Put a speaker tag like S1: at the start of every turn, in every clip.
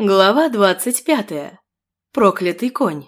S1: Глава двадцать пятая. Проклятый конь.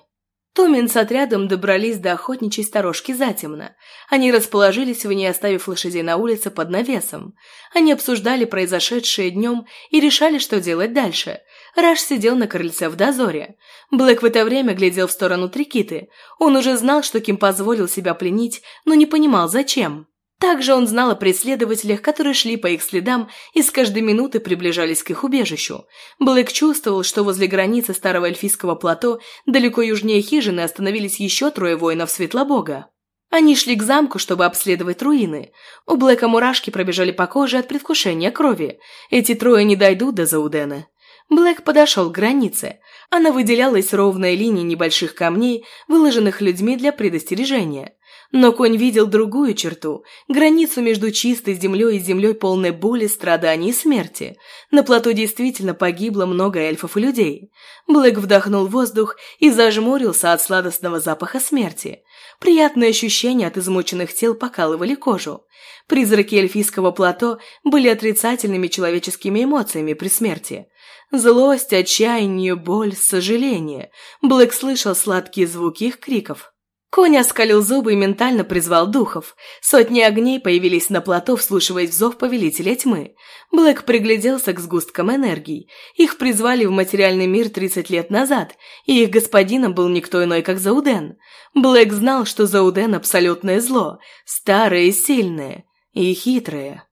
S1: Томин с отрядом добрались до охотничьей сторожки затемно. Они расположились в ней, оставив лошадей на улице под навесом. Они обсуждали произошедшее днем и решали, что делать дальше. Раш сидел на крыльце в дозоре. Блэк в это время глядел в сторону Трикиты. Он уже знал, что Ким позволил себя пленить, но не понимал, зачем. Также он знал о преследователях, которые шли по их следам и с каждой минуты приближались к их убежищу. Блэк чувствовал, что возле границы старого эльфийского плато, далеко южнее хижины, остановились еще трое воинов Светлобога. Они шли к замку, чтобы обследовать руины. У Блэка мурашки пробежали по коже от предвкушения крови. Эти трое не дойдут до Заудена. Блэк подошел к границе. Она выделялась ровной линией небольших камней, выложенных людьми для предостережения. Но конь видел другую черту – границу между чистой землей и землей полной боли, страданий и смерти. На плато действительно погибло много эльфов и людей. Блэк вдохнул воздух и зажмурился от сладостного запаха смерти. Приятные ощущения от измученных тел покалывали кожу. Призраки эльфийского плато были отрицательными человеческими эмоциями при смерти. Злость, отчаяние, боль, сожаление. Блэк слышал сладкие звуки их криков. Конь оскалил зубы и ментально призвал духов. Сотни огней появились на плато, вслушиваясь в зов повелителя тьмы. Блэк пригляделся к сгусткам энергии. Их призвали в материальный мир 30 лет назад, и их господином был никто иной, как Зауден. Блэк знал, что Зауден – абсолютное зло, старое и сильное, и хитрое.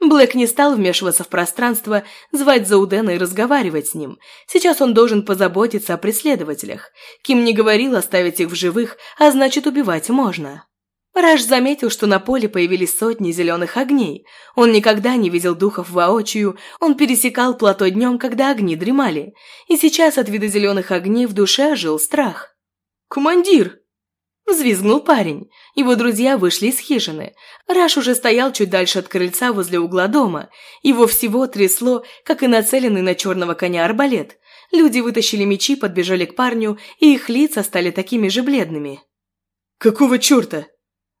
S1: Блэк не стал вмешиваться в пространство, звать Заудена и разговаривать с ним. Сейчас он должен позаботиться о преследователях. Ким не говорил оставить их в живых, а значит убивать можно. Раш заметил, что на поле появились сотни зеленых огней. Он никогда не видел духов воочию, он пересекал плато днем, когда огни дремали. И сейчас от вида зеленых огней в душе жил страх. «Командир!» Взвизгнул парень. Его друзья вышли из хижины. Раш уже стоял чуть дальше от крыльца возле угла дома. Его всего трясло, как и нацеленный на черного коня арбалет. Люди вытащили мечи, подбежали к парню, и их лица стали такими же бледными. «Какого черта?»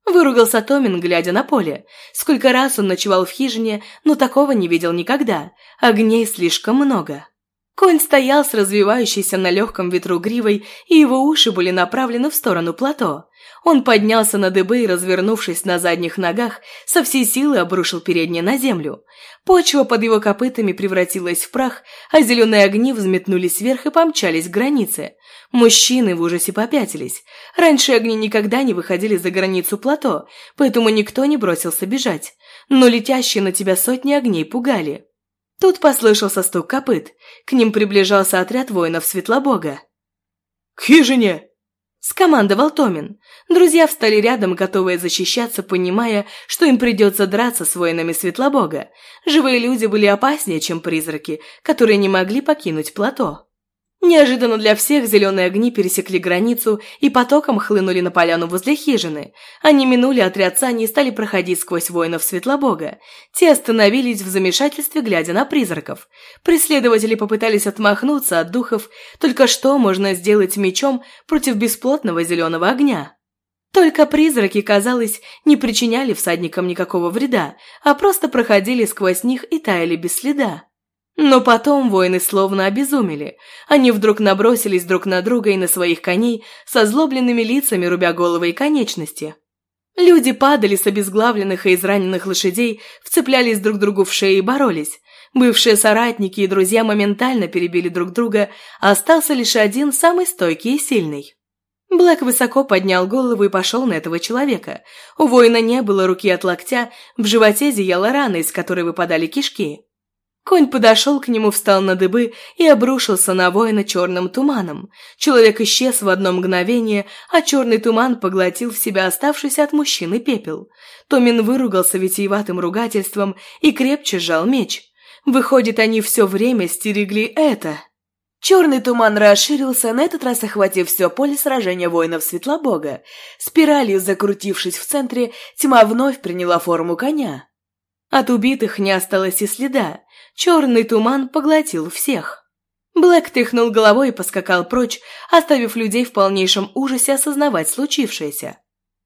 S1: Выругался Томин, глядя на поле. Сколько раз он ночевал в хижине, но такого не видел никогда. Огней слишком много. Конь стоял с развивающейся на легком ветру гривой, и его уши были направлены в сторону плато. Он поднялся на дыбы и, развернувшись на задних ногах, со всей силы обрушил переднее на землю. Почва под его копытами превратилась в прах, а зеленые огни взметнулись вверх и помчались к границе. Мужчины в ужасе попятились. Раньше огни никогда не выходили за границу плато, поэтому никто не бросился бежать. Но летящие на тебя сотни огней пугали. Тут послышался стук копыт. К ним приближался отряд воинов Светлобога.
S2: «К хижине!»
S1: – скомандовал Томин. Друзья встали рядом, готовые защищаться, понимая, что им придется драться с воинами Светлобога. Живые люди были опаснее, чем призраки, которые не могли покинуть плато. Неожиданно для всех зеленые огни пересекли границу и потоком хлынули на поляну возле хижины. Они минули отряд сани и стали проходить сквозь воинов Светлобога. Те остановились в замешательстве, глядя на призраков. Преследователи попытались отмахнуться от духов, только что можно сделать мечом против бесплотного зеленого огня. Только призраки, казалось, не причиняли всадникам никакого вреда, а просто проходили сквозь них и таяли без следа. Но потом воины словно обезумели. Они вдруг набросились друг на друга и на своих коней со злобленными лицами, рубя головы и конечности. Люди падали с обезглавленных и израненных лошадей, вцеплялись друг другу в шеи и боролись. Бывшие соратники и друзья моментально перебили друг друга, а остался лишь один, самый стойкий и сильный. Блэк высоко поднял голову и пошел на этого человека. У воина не было руки от локтя, в животе зияла рана, из которой выпадали кишки. Конь подошел к нему, встал на дыбы и обрушился на воина черным туманом. Человек исчез в одно мгновение, а черный туман поглотил в себя оставшийся от мужчины пепел. Томин выругался витиеватым ругательством и крепче сжал меч. Выходит, они все время стерегли это. Черный туман расширился, на этот раз охватив все поле сражения воинов Светлобога. Спиралью закрутившись в центре, тьма вновь приняла форму коня. От убитых не осталось и следа. Черный туман поглотил всех. Блэк тряхнул головой и поскакал прочь, оставив людей в полнейшем ужасе осознавать случившееся.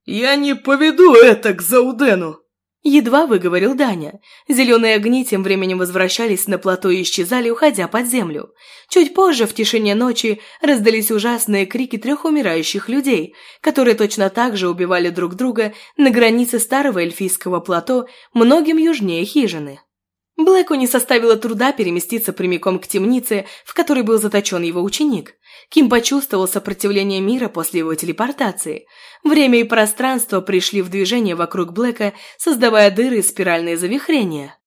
S2: «Я не поведу это к Заудену!»
S1: Едва выговорил Даня. Зеленые огни тем временем возвращались на плато и исчезали, уходя под землю. Чуть позже, в тишине ночи, раздались ужасные крики трех умирающих людей, которые точно так же убивали друг друга на границе старого эльфийского плато, многим южнее хижины. Блэку не составило труда переместиться прямиком к темнице, в которой был заточен его ученик. Ким почувствовал сопротивление мира после его телепортации. Время и пространство пришли в движение вокруг Блэка, создавая дыры и спиральные завихрения.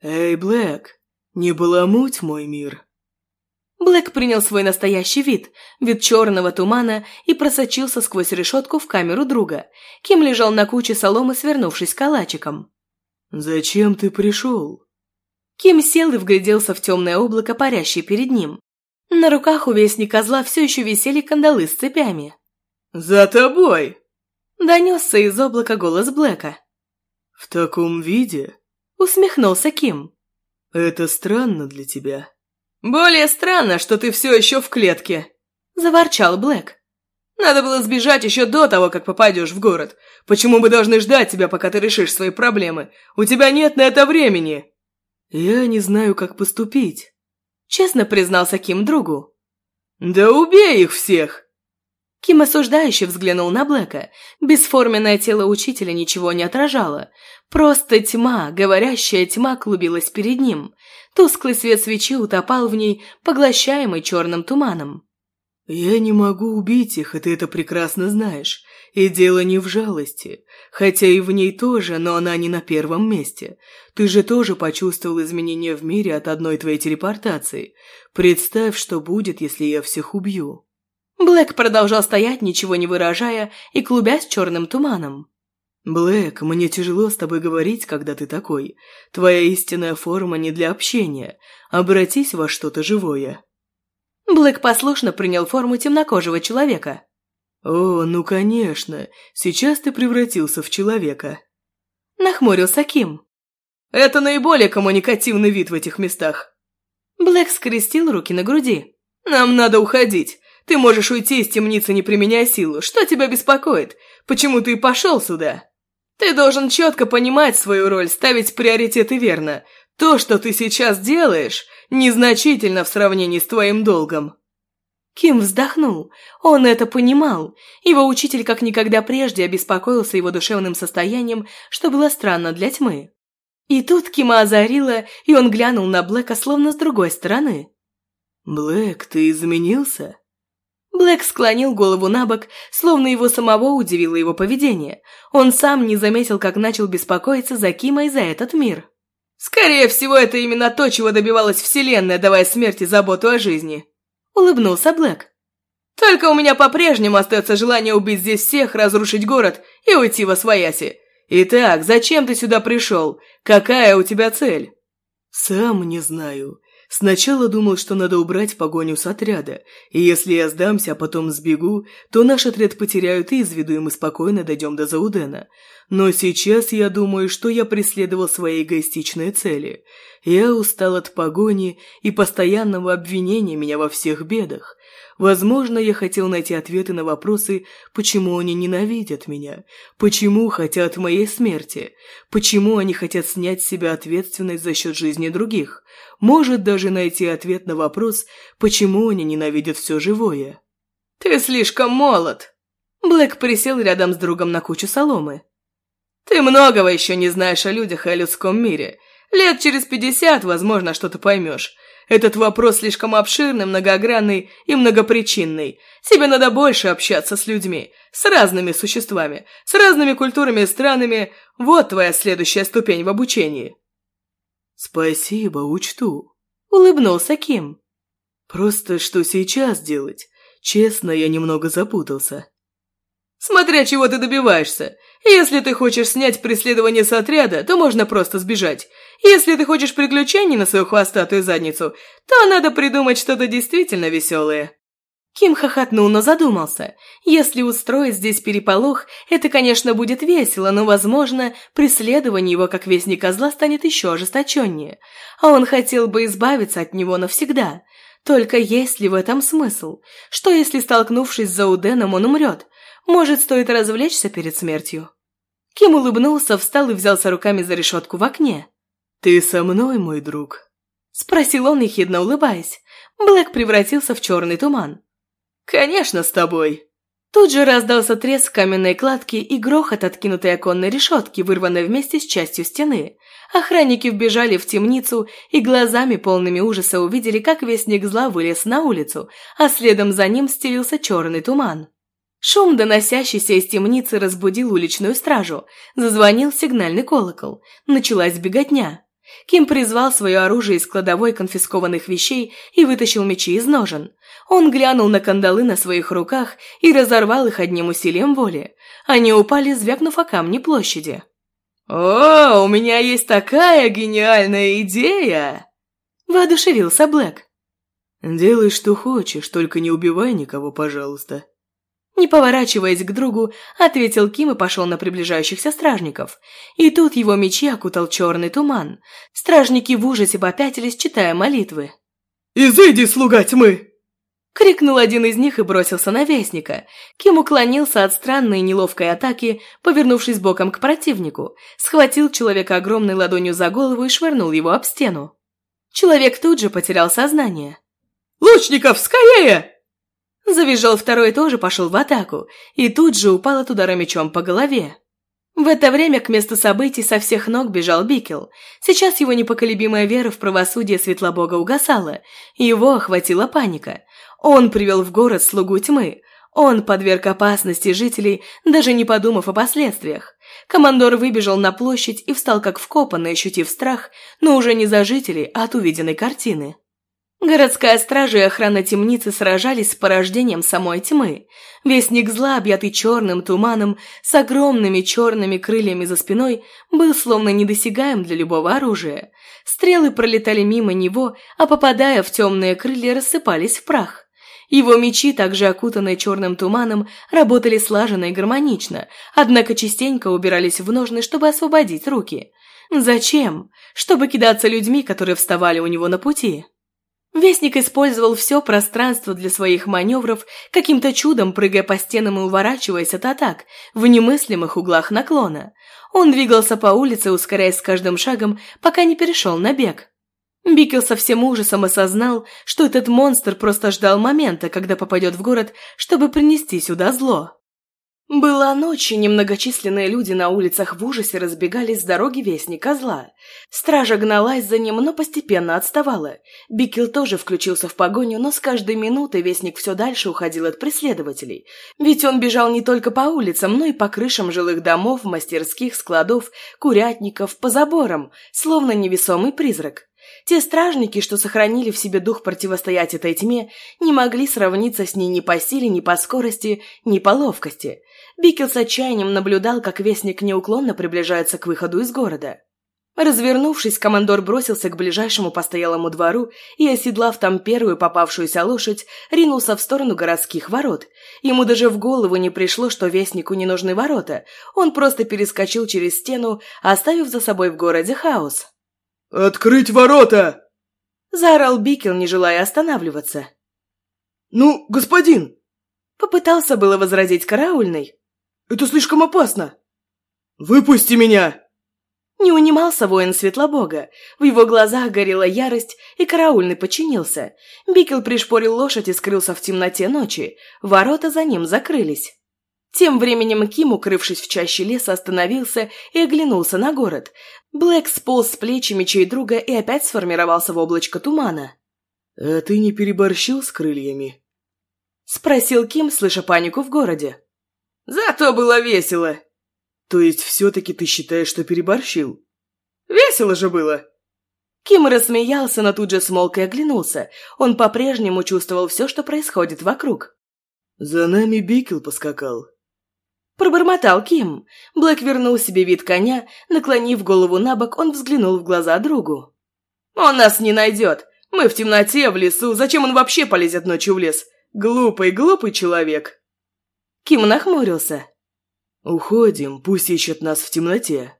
S2: «Эй, Блэк, не баламуть мой мир!»
S1: Блэк принял свой настоящий вид, вид черного тумана, и просочился сквозь решетку в камеру друга. Ким лежал на куче соломы, свернувшись калачиком.
S2: «Зачем ты пришел?»
S1: Ким сел и вгляделся в темное облако, парящее перед ним. На руках у вестника зла все еще висели кандалы с цепями.
S2: «За тобой!»
S1: Донесся из облака голос Блэка.
S2: «В таком виде?»
S1: Усмехнулся Ким.
S2: «Это странно для тебя».
S3: «Более странно, что ты все еще в клетке», –
S1: заворчал Блэк.
S3: «Надо было сбежать еще до того, как попадешь в город. Почему мы должны ждать тебя, пока ты решишь свои проблемы? У тебя нет на это времени!»
S2: «Я не знаю, как поступить», –
S1: честно признался Ким другу.
S3: «Да убей их всех!»
S1: Ким осуждающе взглянул на Блэка. Бесформенное тело учителя ничего не отражало. Просто тьма, говорящая тьма клубилась перед ним. Тусклый свет свечи утопал в ней, поглощаемый черным туманом.
S2: «Я не могу убить их, и ты это прекрасно знаешь. И дело не в жалости. Хотя и в ней тоже, но она не на первом месте. Ты же тоже почувствовал изменения в мире от одной твоей телепортации. Представь, что будет, если я всех убью».
S1: Блэк продолжал стоять, ничего не выражая, и клубясь черным туманом.
S2: «Блэк, мне тяжело с тобой говорить, когда ты такой. Твоя истинная форма не для общения. Обратись во что-то живое».
S1: Блэк послушно принял форму темнокожего человека.
S2: «О, ну конечно, сейчас ты превратился в человека».
S1: Нахмурился Ким.
S3: «Это наиболее коммуникативный вид в этих местах».
S1: Блэк скрестил руки на груди.
S3: «Нам надо уходить. Ты можешь уйти из темницы, не применяя силу. Что тебя беспокоит? Почему ты пошел сюда? Ты должен четко понимать свою роль, ставить приоритеты верно. То, что ты сейчас делаешь, незначительно в сравнении с твоим долгом».
S1: Ким вздохнул. Он это понимал. Его учитель как никогда прежде обеспокоился его душевным состоянием, что было странно для тьмы. И тут Кима озарила, и он глянул на Блэка словно с другой стороны.
S2: «Блэк, ты изменился?»
S1: Блэк склонил голову на бок, словно его самого удивило его поведение. Он сам не заметил, как начал беспокоиться за Кима и за этот мир.
S3: «Скорее всего, это именно то, чего добивалась Вселенная, давая смерти заботу о жизни», —
S1: улыбнулся Блэк.
S3: «Только у меня по-прежнему остается желание убить здесь всех, разрушить город и уйти во свояси. Итак, зачем ты сюда пришел? Какая у тебя цель?»
S2: «Сам не знаю. Сначала думал, что надо убрать погоню с отряда, и если я сдамся, а потом сбегу, то наш отряд потеряют из виду, и мы спокойно дойдем до Заудена. Но сейчас я думаю, что я преследовал свои эгоистичные цели. Я устал от погони и постоянного обвинения меня во всех бедах. Возможно, я хотел найти ответы на вопросы, почему они ненавидят меня, почему хотят моей смерти, почему они хотят снять с себя ответственность за счет жизни других, может даже найти ответ на вопрос, почему они ненавидят все живое.
S3: «Ты слишком молод!»
S1: Блэк присел рядом с другом на кучу соломы.
S3: «Ты многого еще не знаешь о людях и о людском мире. Лет через пятьдесят, возможно, что-то поймешь. Этот вопрос слишком обширный, многогранный и многопричинный. Тебе надо больше общаться с людьми, с разными существами, с разными культурами и странами. Вот твоя следующая ступень в обучении».
S2: «Спасибо, учту», —
S1: улыбнулся Ким.
S2: «Просто что сейчас делать? Честно, я немного запутался».
S3: «Смотря чего ты добиваешься. Если ты хочешь снять преследование с отряда, то можно просто сбежать. Если ты хочешь приключений на свою хвостатую задницу, то надо придумать что-то действительно веселое».
S1: Ким хохотнул, но задумался. Если устроить здесь переполох, это, конечно, будет весело, но, возможно, преследование его как вестника зла станет еще ожесточеннее. А он хотел бы избавиться от него навсегда. Только есть ли в этом смысл? Что если, столкнувшись с Зауденом, он умрет? Может, стоит развлечься перед смертью? Ким улыбнулся, встал и взялся руками за решетку в окне.
S2: «Ты со мной, мой друг?»
S1: Спросил он, ехидно улыбаясь. Блэк превратился в черный туман.
S3: «Конечно, с тобой!»
S1: Тут же раздался треск каменной кладки и грохот откинутой оконной решетки, вырванной вместе с частью стены. Охранники вбежали в темницу и глазами полными ужаса увидели, как вестник зла вылез на улицу, а следом за ним стелился черный туман. Шум, доносящийся из темницы, разбудил уличную стражу. Зазвонил сигнальный колокол. Началась беготня. Ким призвал свое оружие из кладовой конфискованных вещей и вытащил мечи из ножен. Он глянул на кандалы на своих руках и разорвал их одним усилием воли. Они упали, звякнув о камни площади.
S3: «О, у меня есть такая гениальная идея!»
S1: Воодушевился Блэк.
S2: «Делай, что хочешь, только не убивай никого, пожалуйста»,
S1: не поворачиваясь к другу, ответил Ким и пошел на приближающихся стражников. И тут его мечи окутал черный туман. Стражники в ужасе попятились, читая молитвы.
S3: «Изыди, слуга тьмы!»
S1: Крикнул один из них и бросился на вестника. Ким уклонился от странной неловкой атаки, повернувшись боком к противнику, схватил человека огромной ладонью за голову и швырнул его об стену. Человек тут же потерял сознание.
S3: «Лучников, скорее!»
S1: Завизжал второй тоже пошел в атаку, и тут же упал от удара мечом по голове. В это время к месту событий со всех ног бежал Бикел. Сейчас его непоколебимая вера в правосудие Светлобога угасала, его охватила паника. Он привел в город слугу тьмы. Он подверг опасности жителей, даже не подумав о последствиях. Командор выбежал на площадь и встал как вкопанный, ощутив страх, но уже не за жителей, а от увиденной картины. Городская стража и охрана темницы сражались с порождением самой тьмы. Вестник зла, объятый черным туманом, с огромными черными крыльями за спиной, был словно недосягаем для любого оружия. Стрелы пролетали мимо него, а попадая в темные крылья, рассыпались в прах. Его мечи, также окутанные черным туманом, работали слаженно и гармонично, однако частенько убирались в ножны, чтобы освободить руки. Зачем? Чтобы кидаться людьми, которые вставали у него на пути. Вестник использовал все пространство для своих маневров, каким-то чудом прыгая по стенам и уворачиваясь от атак в немыслимых углах наклона. Он двигался по улице, ускоряясь с каждым шагом, пока не перешел на бег. Бикел со всем ужасом осознал, что этот монстр просто ждал момента, когда попадет в город, чтобы принести сюда зло. Была ночь, и немногочисленные люди на улицах в ужасе разбегались с дороги Вестника Зла. Стража гналась за ним, но постепенно отставала. Бикел тоже включился в погоню, но с каждой минутой Вестник все дальше уходил от преследователей. Ведь он бежал не только по улицам, но и по крышам жилых домов, мастерских, складов, курятников, по заборам, словно невесомый призрак. Те стражники, что сохранили в себе дух противостоять этой тьме, не могли сравниться с ней ни по силе, ни по скорости, ни по ловкости. Бикел с отчаянием наблюдал, как вестник неуклонно приближается к выходу из города. Развернувшись, командор бросился к ближайшему постоялому двору и, оседлав там первую попавшуюся лошадь, ринулся в сторону городских ворот. Ему даже в голову не пришло, что вестнику не нужны ворота. Он просто перескочил через стену, оставив за собой в городе хаос.
S3: «Открыть ворота!»
S1: Заорал Бикел, не желая останавливаться.
S3: «Ну, господин!»
S1: Попытался было возразить караульный,
S3: это слишком опасно!» «Выпусти меня!»
S1: Не унимался воин Светлобога. В его глазах горела ярость, и караульный подчинился. Бикел пришпорил лошадь и скрылся в темноте ночи. Ворота за ним закрылись. Тем временем Ким, укрывшись в чаще леса, остановился и оглянулся на город. Блэк сполз с плечи мечей друга и опять сформировался в облачко тумана.
S2: «А ты не переборщил с крыльями?»
S1: Спросил Ким, слыша панику в городе.
S3: Зато было весело.
S2: То есть все-таки ты считаешь, что переборщил?
S3: Весело же было.
S1: Ким рассмеялся, но тут же смолк и оглянулся. Он по-прежнему чувствовал все, что происходит вокруг.
S2: «За нами Бикел поскакал».
S1: Пробормотал Ким. Блэк вернул себе вид коня, наклонив голову на бок, он взглянул в глаза другу.
S3: «Он нас не найдет. Мы в темноте, в лесу. Зачем он вообще полезет ночью в лес? Глупый, глупый человек».
S1: Ким нахмурился.
S2: «Уходим, пусть ищет нас в темноте».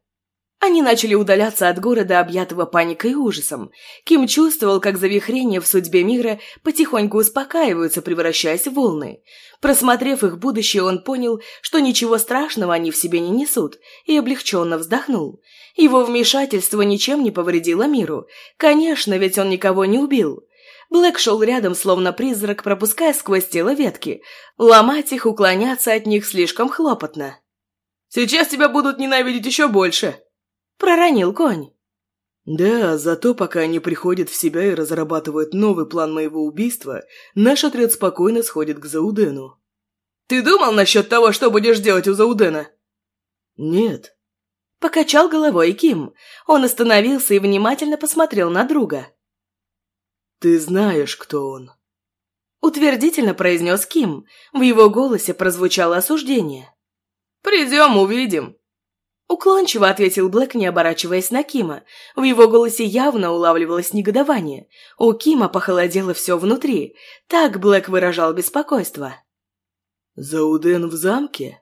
S1: Они начали удаляться от города, объятого паникой и ужасом. Ким чувствовал, как завихрения в судьбе мира потихоньку успокаиваются, превращаясь в волны. Просмотрев их будущее, он понял, что ничего страшного они в себе не несут, и облегченно вздохнул. Его вмешательство ничем не повредило миру. Конечно, ведь он никого не убил. Блэк шел рядом, словно призрак, пропуская сквозь тело ветки. Ломать их, уклоняться от них слишком хлопотно.
S3: «Сейчас тебя будут ненавидеть еще больше»,
S1: Проронил конь.
S2: Да, зато пока они приходят в себя и разрабатывают новый план моего убийства, наш отряд спокойно сходит к Заудену.
S3: Ты думал насчет того, что будешь делать у Заудена?
S2: Нет.
S1: Покачал головой Ким. Он остановился и внимательно посмотрел на друга.
S2: Ты знаешь, кто он.
S1: Утвердительно произнес Ким. В его голосе прозвучало осуждение.
S3: «Придем, увидим»,
S1: Уклончиво ответил Блэк, не оборачиваясь на Кима. В его голосе явно улавливалось негодование. У Кима похолодело все внутри. Так Блэк выражал беспокойство.
S2: «Зауден в замке?»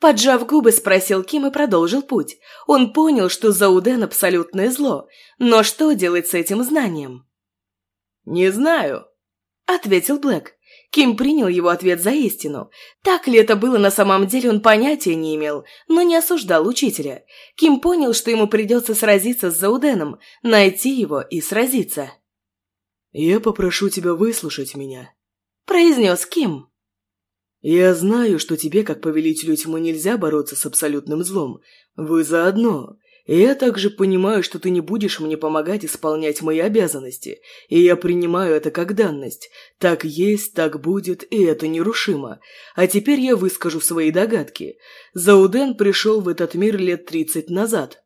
S1: Поджав губы, спросил Ким и продолжил путь. Он понял, что Зауден – абсолютное зло. Но что делать с этим знанием?
S3: «Не знаю», –
S1: ответил Блэк. Ким принял его ответ за истину. Так ли это было на самом деле, он понятия не имел, но не осуждал учителя. Ким понял, что ему придется сразиться с Зауденом, найти его и сразиться.
S2: «Я попрошу тебя выслушать меня», –
S1: произнес Ким.
S2: «Я знаю, что тебе, как повелителю тьмы, нельзя бороться с абсолютным злом. Вы заодно. И я также понимаю, что ты не будешь мне помогать исполнять мои обязанности, и я принимаю это как данность. Так есть, так будет, и это нерушимо. А теперь я выскажу свои догадки. Зауден пришел в этот мир лет тридцать назад.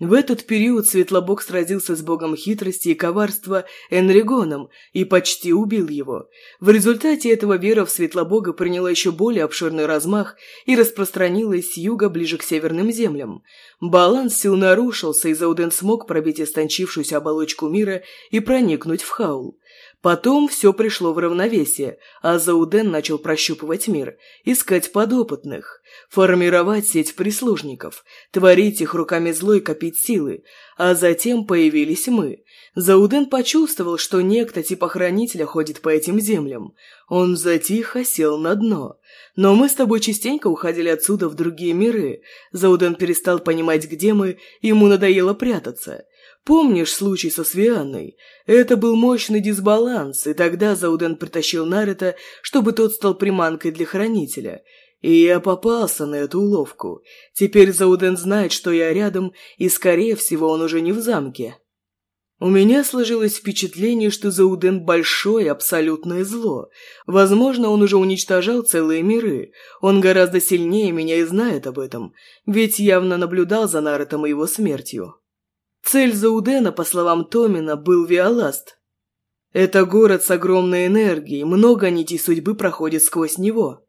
S2: В этот период Светлобог сразился с богом хитрости и коварства Энригоном и почти убил его. В результате этого вера в Светлобога приняла еще более обширный размах и распространилась с юга ближе к северным землям. Баланс сил нарушился, и Зауден смог пробить истончившуюся оболочку мира и проникнуть в Хаул. Потом все пришло в равновесие, а Зауден начал прощупывать мир, искать подопытных, формировать сеть прислужников, творить их руками злой копить силы, а затем появились мы. Зауден почувствовал, что некто типа хранителя ходит по этим землям. Он затихо сел на дно. Но мы с тобой частенько уходили отсюда в другие миры. Зауден перестал понимать, где мы, ему надоело прятаться. Помнишь случай со Свианной? Это был мощный дисбаланс, и тогда Зауден притащил Наруто, чтобы тот стал приманкой для Хранителя. И я попался на эту уловку. Теперь Зауден знает, что я рядом, и, скорее всего, он уже не в замке. У меня сложилось впечатление, что Зауден – большое абсолютное зло. Возможно, он уже уничтожал целые миры. Он гораздо сильнее меня и знает об этом, ведь явно наблюдал за Наротом и его смертью. Цель Заудена, по словам Томина, был Виоласт. Это город с огромной энергией, много нитей судьбы проходит сквозь него.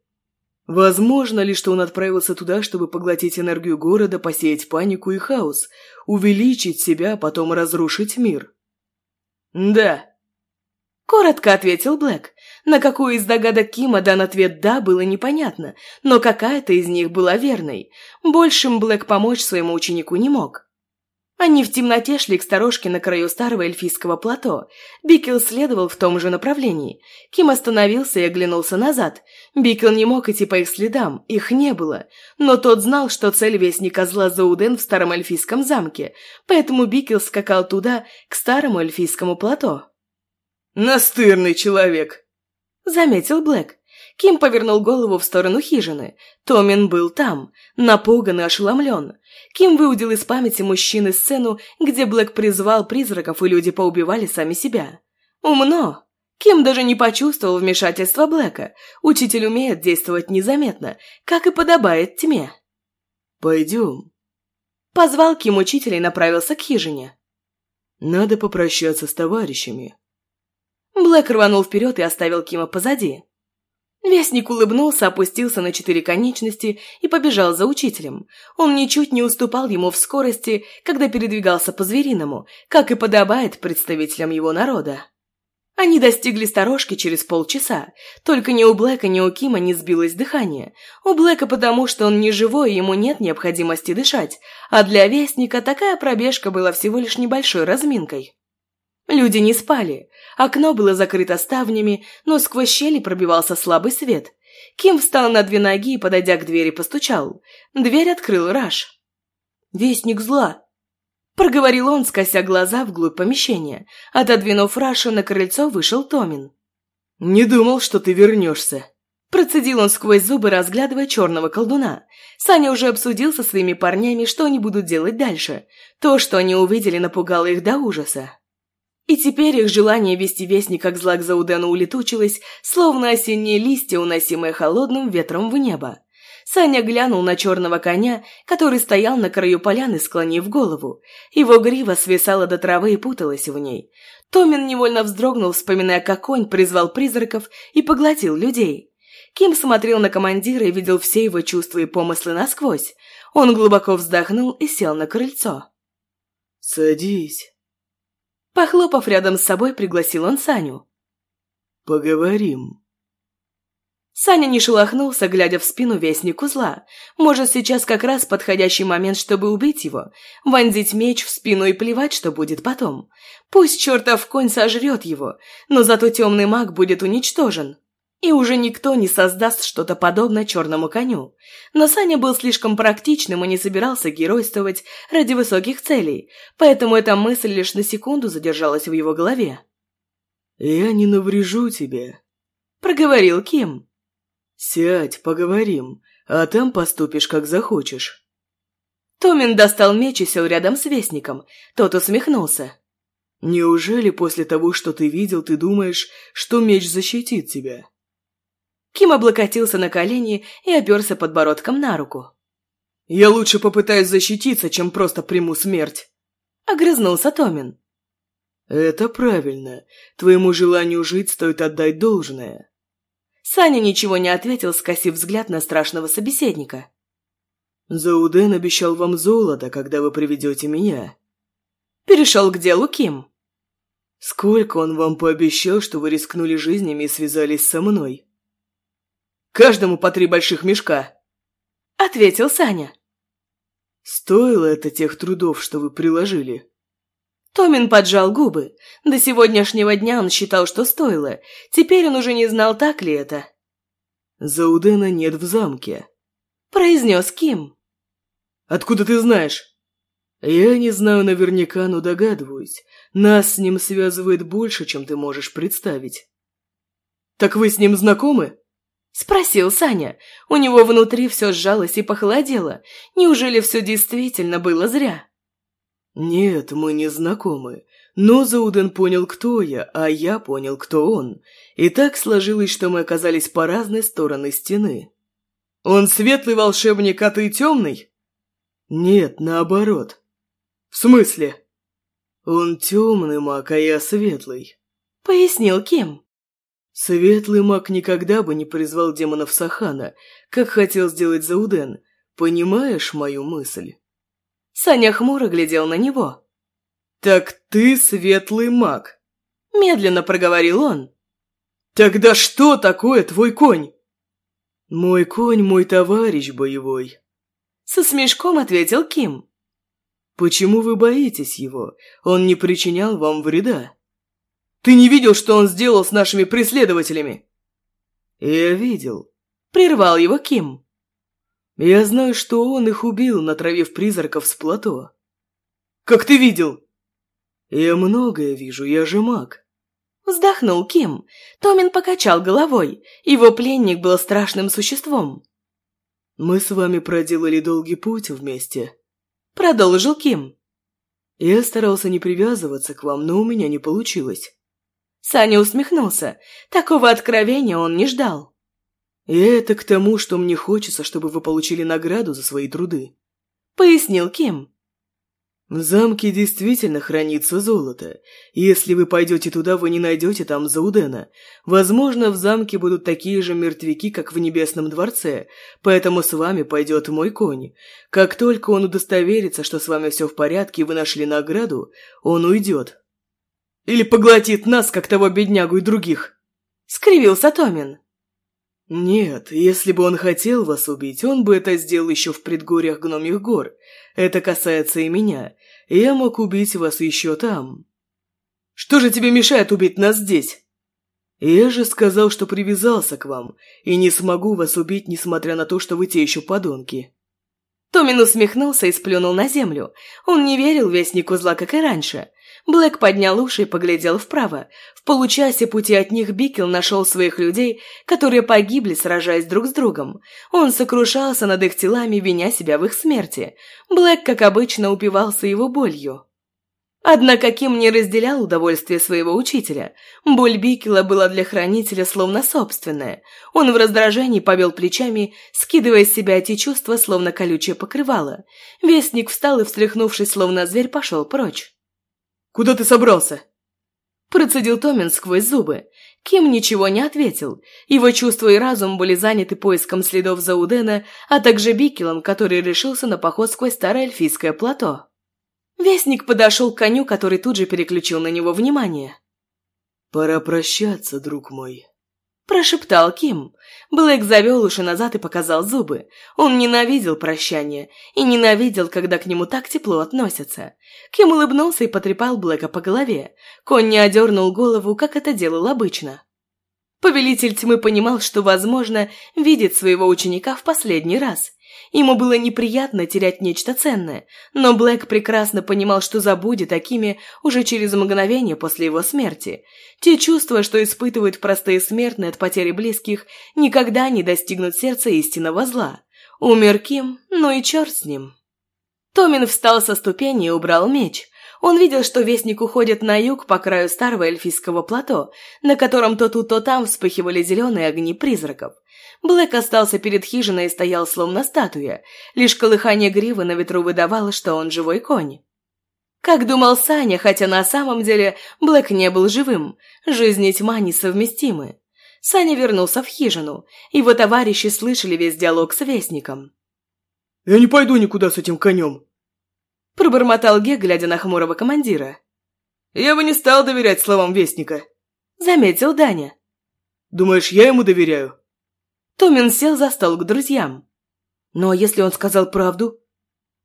S2: Возможно ли, что он отправился туда, чтобы поглотить энергию города, посеять панику и хаос, увеличить себя, а потом разрушить мир?
S3: Да.
S1: Коротко ответил Блэк. На какую из догадок Кима дан ответ «да» было непонятно, но какая-то из них была верной. Большим Блэк помочь своему ученику не мог. Они в темноте шли к сторожке на краю старого эльфийского плато. Бикел следовал в том же направлении. Ким остановился и оглянулся назад. Бикел не мог идти по их следам, их не было. Но тот знал, что цель вестника зла Зауден в старом эльфийском замке, поэтому Бикел скакал туда, к старому эльфийскому плато.
S3: «Настырный человек!»
S1: — заметил Блэк. Ким повернул голову в сторону хижины. Томин был там, напуган и ошеломлен. Ким выудил из памяти мужчины сцену, где Блэк призвал призраков, и люди поубивали сами себя. Умно. Ким даже не почувствовал вмешательства Блэка. Учитель умеет действовать незаметно, как и подобает тьме.
S2: «Пойдем».
S1: Позвал Ким учителя и направился к хижине.
S2: «Надо попрощаться с товарищами».
S1: Блэк рванул вперед и оставил Кима позади. Вестник улыбнулся, опустился на четыре конечности и побежал за учителем. Он ничуть не уступал ему в скорости, когда передвигался по-звериному, как и подобает представителям его народа. Они достигли сторожки через полчаса. Только ни у Блэка, ни у Кима не сбилось дыхание. У Блэка потому, что он не живой, и ему нет необходимости дышать. А для Вестника такая пробежка была всего лишь небольшой разминкой. Люди не спали. Окно было закрыто ставнями, но сквозь щели пробивался слабый свет. Ким встал на две ноги и, подойдя к двери, постучал. Дверь открыл Раш. «Вестник зла», Проговорил он, скося глаза вглубь помещения. Отодвинув Рашу, на крыльцо вышел Томин.
S2: «Не думал, что ты вернешься».
S1: Процедил он сквозь зубы, разглядывая черного колдуна. Саня уже обсудил со своими парнями, что они будут делать дальше. То, что они увидели, напугало их до ужаса. И теперь их желание вести вестник как злак Заудена улетучилось, словно осенние листья, уносимые холодным ветром в небо. Саня глянул на черного коня, который стоял на краю поляны, склонив голову. Его грива свисала до травы и путалась в ней. Томин невольно вздрогнул, вспоминая, как конь призвал призраков и поглотил людей. Ким смотрел на командира и видел все его чувства и помыслы насквозь. Он глубоко вздохнул и сел на крыльцо.
S2: «Садись».
S1: Похлопав рядом с собой, пригласил он Саню.
S2: «Поговорим».
S1: Саня не шелохнулся, глядя в спину вестнику зла. Может, сейчас как раз подходящий момент, чтобы убить его, вонзить меч в спину и плевать, что будет потом. Пусть чертов конь сожрет его, но зато темный маг будет уничтожен. И уже никто не создаст что-то подобное черному коню. Но Саня был слишком практичным и не собирался геройствовать ради высоких целей, поэтому эта мысль лишь на секунду задержалась в его голове.
S2: «Я не наврежу тебе», —
S1: проговорил Ким.
S2: «Сядь, поговорим, а там поступишь, как захочешь».
S1: Томин достал меч и сел рядом с Вестником. Тот усмехнулся.
S2: «Неужели после того, что ты видел, ты думаешь, что меч защитит тебя?»
S1: Ким облокотился на колени и оперся подбородком на руку.
S3: «Я лучше попытаюсь защититься, чем просто приму смерть», —
S1: огрызнулся Томин.
S2: «Это правильно. Твоему желанию жить стоит отдать должное.
S1: Саня ничего не ответил, скосив взгляд на страшного собеседника.
S2: «Зауден обещал вам золото, когда вы приведете меня».
S1: Перешел к делу Ким.
S2: «Сколько он вам пообещал, что вы рискнули жизнями и связались со мной?»
S3: «Каждому по три больших мешка», —
S1: ответил Саня.
S2: «Стоило это тех трудов, что вы приложили?»
S1: Томин поджал губы. До сегодняшнего дня он считал, что стоило. Теперь он уже не знал, так ли это.
S2: «Заудена нет в замке», —
S1: произнес Ким.
S3: «Откуда ты знаешь?»
S2: «Я не знаю наверняка, но догадываюсь. Нас с ним связывает больше, чем ты можешь представить».
S3: «Так вы с ним знакомы?»
S1: — спросил Саня. У него внутри все сжалось и похолодело. Неужели все действительно было зря?
S2: «Нет, мы не знакомы. Но Зауден понял, кто я, а я понял, кто он. И так сложилось, что мы оказались по разные стороны стены».
S3: «Он светлый волшебник, а ты темный?»
S2: «Нет, наоборот».
S3: «В смысле?»
S2: «Он темный маг, а я светлый», —
S1: пояснил Ким.
S2: «Светлый маг никогда бы не призвал демонов Сахана, как хотел сделать Зауден. Понимаешь мою мысль?»
S1: Саня хмуро глядел на него.
S3: «Так ты светлый маг», —
S1: медленно проговорил он.
S3: «Тогда что такое твой конь?»
S2: «Мой конь — мой товарищ боевой», —
S1: со смешком ответил Ким.
S2: «Почему вы боитесь его? Он не причинял вам вреда».
S3: «Ты не видел, что он сделал с нашими преследователями?»
S2: «Я видел», —
S1: прервал его Ким.
S2: Я знаю, что он их убил, натравив призраков с плато.
S3: Как ты видел?
S2: Я многое вижу, я же маг.
S1: Вздохнул Ким. Томин покачал головой. Его пленник был страшным существом.
S2: Мы с вами проделали долгий путь вместе.
S1: Продолжил Ким.
S2: Я старался не привязываться к вам, но у меня не получилось.
S1: Саня усмехнулся. Такого откровения он не ждал.
S2: И это к тому, что мне хочется, чтобы вы получили награду за свои труды.
S1: Пояснил Ким.
S2: В замке действительно хранится золото. Если вы пойдете туда, вы не найдете там Заудена. Возможно, в замке будут такие же мертвяки, как в Небесном дворце, поэтому с вами пойдет мой конь. Как только он удостоверится, что с вами все в порядке и вы нашли награду, он уйдет.
S3: Или поглотит нас, как того беднягу и других?»
S1: Скривился Томин.
S2: «Нет, если бы он хотел вас убить, он бы это сделал еще в предгорьях гномих гор. Это касается и меня. Я мог убить вас еще там».
S3: «Что же тебе мешает убить нас здесь?»
S2: «Я же сказал, что привязался к вам, и не смогу вас убить, несмотря на то, что вы те еще подонки».
S1: Томин усмехнулся и сплюнул на землю. Он не верил вестнику зла, как и раньше. Блэк поднял уши и поглядел вправо. В получасе пути от них Бикел нашел своих людей, которые погибли, сражаясь друг с другом. Он сокрушался над их телами, виня себя в их смерти. Блэк, как обычно, упивался его болью. Однако Ким не разделял удовольствие своего учителя. Боль Бикела была для хранителя словно собственная. Он в раздражении повел плечами, скидывая с себя эти чувства, словно колючее покрывало. Вестник встал и, встряхнувшись, словно зверь, пошел прочь.
S3: «Куда ты собрался?»
S1: Процедил Томин сквозь зубы. Ким ничего не ответил. Его чувства и разум были заняты поиском следов Заудена, а также Бикелом, который решился на поход сквозь старое эльфийское плато. Вестник подошел к коню, который тут же переключил на него внимание.
S2: «Пора прощаться, друг мой», –
S1: прошептал Ким. Блэк завел уши назад и показал зубы. Он ненавидел прощание и ненавидел, когда к нему так тепло относятся. Ким улыбнулся и потрепал Блэка по голове. Конь не одернул голову, как это делал обычно. Повелитель тьмы понимал, что, возможно, видит своего ученика в последний раз – Ему было неприятно терять нечто ценное, но Блэк прекрасно понимал, что забудет такими уже через мгновение после его смерти. Те чувства, что испытывают простые смертные от потери близких, никогда не достигнут сердца истинного зла. Умер Ким, ну и черт с ним. Томин встал со ступени и убрал меч. Он видел, что вестник уходит на юг по краю старого эльфийского плато, на котором то тут, то там вспыхивали зеленые огни призраков. Блэк остался перед хижиной и стоял словно статуя. Лишь колыхание гривы на ветру выдавало, что он живой конь. Как думал Саня, хотя на самом деле Блэк не был живым. Жизнь и тьма несовместимы. Саня вернулся в хижину. Его товарищи слышали весь диалог с Вестником.
S3: «Я не пойду никуда с этим конем», –
S1: пробормотал Ге, глядя на хмурого командира.
S3: «Я бы не стал доверять словам Вестника», –
S1: заметил Даня.
S3: «Думаешь, я ему доверяю?»
S1: Томин сел за стол к друзьям. «Но если он сказал правду?»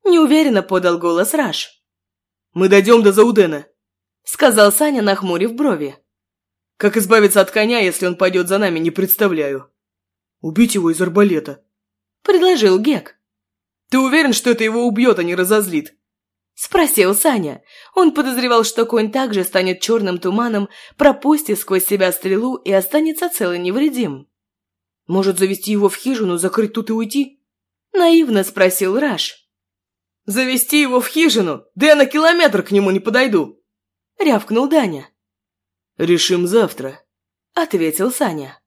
S1: Неуверенно подал голос Раш.
S3: «Мы дойдем до Заудена», —
S1: сказал Саня, нахмурив брови.
S3: «Как избавиться от коня, если он пойдет за нами, не представляю». «Убить его из арбалета», —
S1: предложил Гек.
S3: «Ты уверен, что это его убьет, а не разозлит?»
S1: Спросил Саня. Он подозревал, что конь также станет черным туманом, пропустит сквозь себя стрелу и останется цел и невредим.
S3: Может, завести его в хижину, закрыть тут и уйти?»
S1: Наивно спросил Раш.
S3: «Завести его в хижину? Да я на километр к нему не подойду!»
S1: Рявкнул Даня.
S2: «Решим завтра», —
S1: ответил Саня.